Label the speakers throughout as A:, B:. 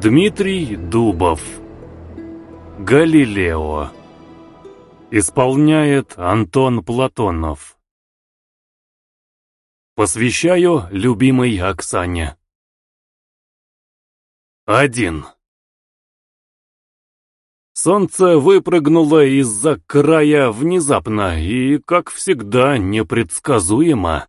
A: Дмитрий Дубов. Галилео. Исполняет Антон Платонов. Посвящаю любимой Оксане. Один. Солнце выпрыгнуло из-за края внезапно и, как всегда, непредсказуемо.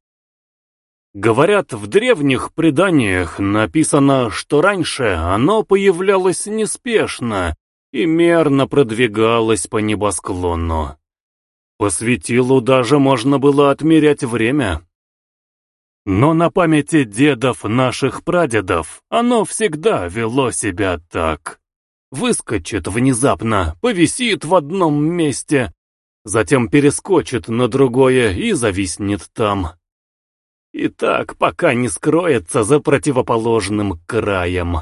A: Говорят, в древних преданиях написано, что раньше оно появлялось неспешно и мерно продвигалось по небосклону. По светилу даже можно было отмерять время. Но на памяти дедов наших прадедов оно всегда вело себя так. Выскочит внезапно, повисит в одном месте, затем перескочит на другое и зависнет там. И так, пока не скроется за противоположным краем.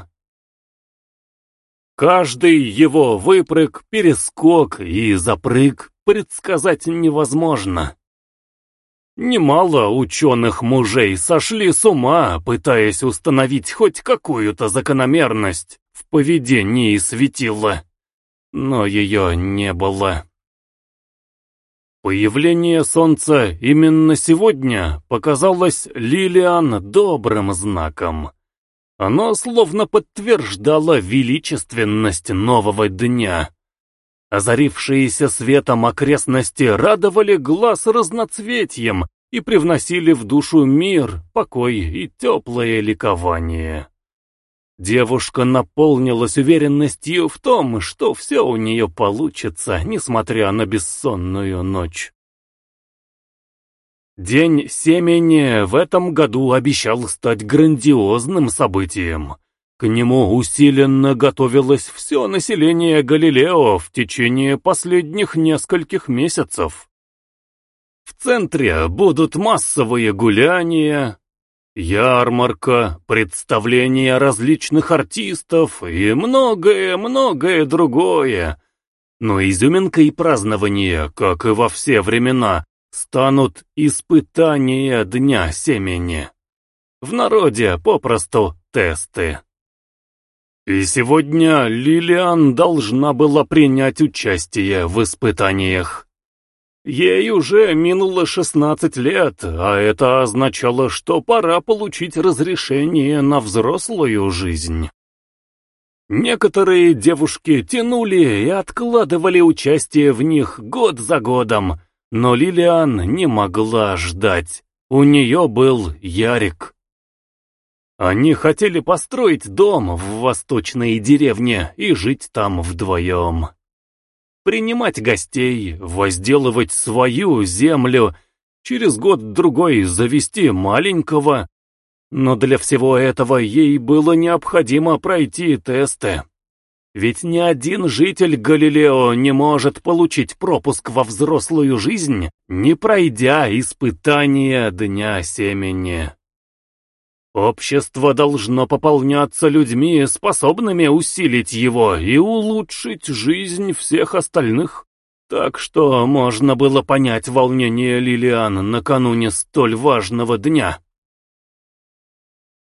A: Каждый его выпрыг, перескок и запрыг предсказать невозможно. Немало ученых мужей сошли с ума, пытаясь установить хоть какую-то закономерность в поведении светила, но ее не было. Появление солнца именно сегодня показалось Лилиан добрым знаком. Оно словно подтверждало величественность нового дня. Озарившиеся светом окрестности радовали глаз разноцветьем и привносили в душу мир, покой и теплое ликование. Девушка наполнилась уверенностью в том, что все у нее получится, несмотря на бессонную ночь. День семени в этом году обещал стать грандиозным событием. К нему усиленно готовилось все население Галилео в течение последних нескольких месяцев. В центре будут массовые гуляния, ярмарка, представления различных артистов и многое-многое другое. Но изюминкой празднования, как и во все времена, станут испытания Дня Семени. В народе попросту тесты. И сегодня Лилиан должна была принять участие в испытаниях. Ей уже минуло 16 лет, а это означало, что пора получить разрешение на взрослую жизнь. Некоторые девушки тянули и откладывали участие в них год за годом, но Лилиан не могла ждать. У нее был Ярик. Они хотели построить дом в восточной деревне и жить там вдвоем принимать гостей, возделывать свою землю, через год-другой завести маленького. Но для всего этого ей было необходимо пройти тесты. Ведь ни один житель Галилео не может получить пропуск во взрослую жизнь, не пройдя испытания Дня Семени. Общество должно пополняться людьми, способными усилить его и улучшить жизнь всех остальных. Так что можно было понять волнение Лилиан накануне столь важного дня.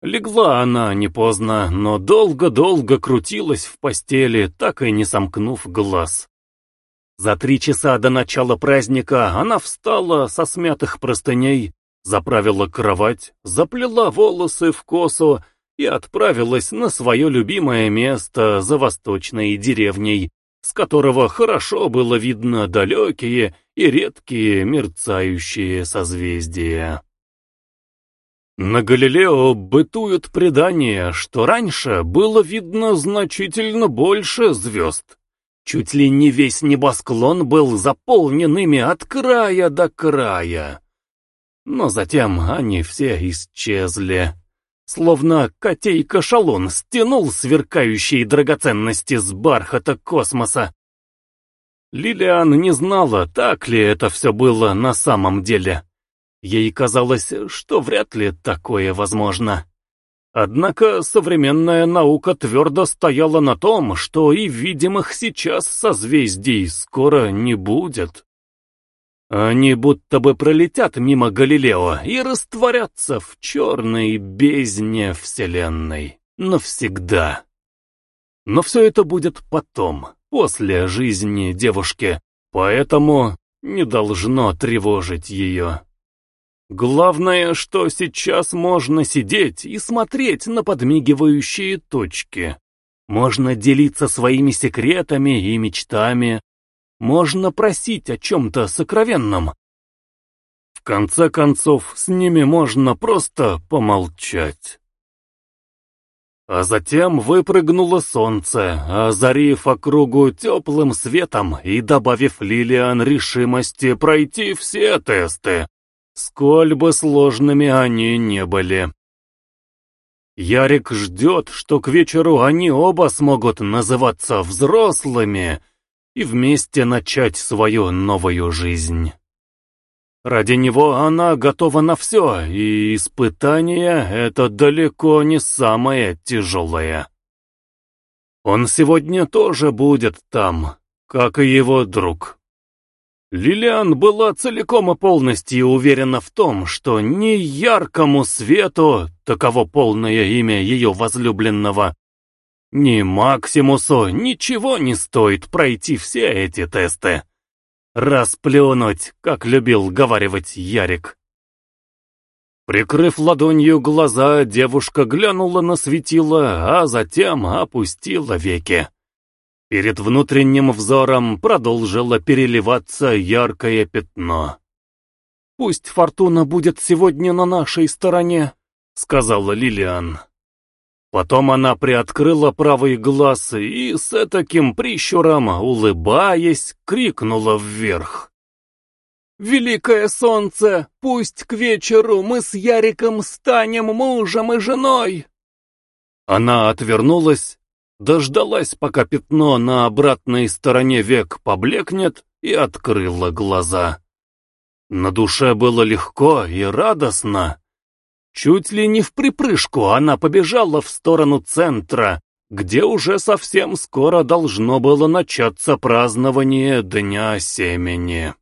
A: Легла она не поздно, но долго-долго крутилась в постели, так и не сомкнув глаз. За три часа до начала праздника она встала со смятых простыней, заправила кровать, заплела волосы в косу и отправилась на свое любимое место за восточной деревней, с которого хорошо было видно далекие и редкие мерцающие созвездия. На Галилео бытуют предания, что раньше было видно значительно больше звезд. Чуть ли не весь небосклон был заполнен ими от края до края. Но затем они все исчезли. Словно котейка-шалун стянул сверкающие драгоценности с бархата космоса. Лилиан не знала, так ли это все было на самом деле. Ей казалось, что вряд ли такое возможно. Однако современная наука твердо стояла на том, что и видимых сейчас созвездий скоро не будет. Они будто бы пролетят мимо Галилео и растворятся в черной бездне Вселенной навсегда. Но все это будет потом, после жизни девушки, поэтому не должно тревожить ее. Главное, что сейчас можно сидеть и смотреть на подмигивающие точки. Можно делиться своими секретами и мечтами. Можно просить о чем-то сокровенном. В конце концов, с ними можно просто помолчать. А затем выпрыгнуло солнце, озарив округу теплым светом и добавив Лилиан решимости пройти все тесты, сколь бы сложными они не были. Ярик ждет, что к вечеру они оба смогут называться взрослыми и вместе начать свою новую жизнь. Ради него она готова на все, и испытание это далеко не самое тяжелое. Он сегодня тоже будет там, как и его друг. Лилиан была целиком и полностью уверена в том, что ни яркому свету, таково полное имя ее возлюбленного, ни Максимусу ничего не стоит пройти все эти тесты. Расплюнуть, как любил говаривать Ярик. Прикрыв ладонью глаза, девушка глянула на светило, а затем опустила веки. Перед внутренним взором продолжило переливаться яркое пятно. «Пусть фортуна будет сегодня на нашей стороне», — сказала Лилиан. Потом она приоткрыла правый глаз и с таким прищуром, улыбаясь, крикнула вверх. «Великое солнце, пусть к вечеру мы с Яриком станем мужем и женой!» Она отвернулась, дождалась, пока пятно на обратной стороне век поблекнет, и открыла глаза. На душе было легко и радостно. Чуть ли не в припрыжку она побежала в сторону центра, где уже совсем скоро должно было начаться празднование Дня Семени.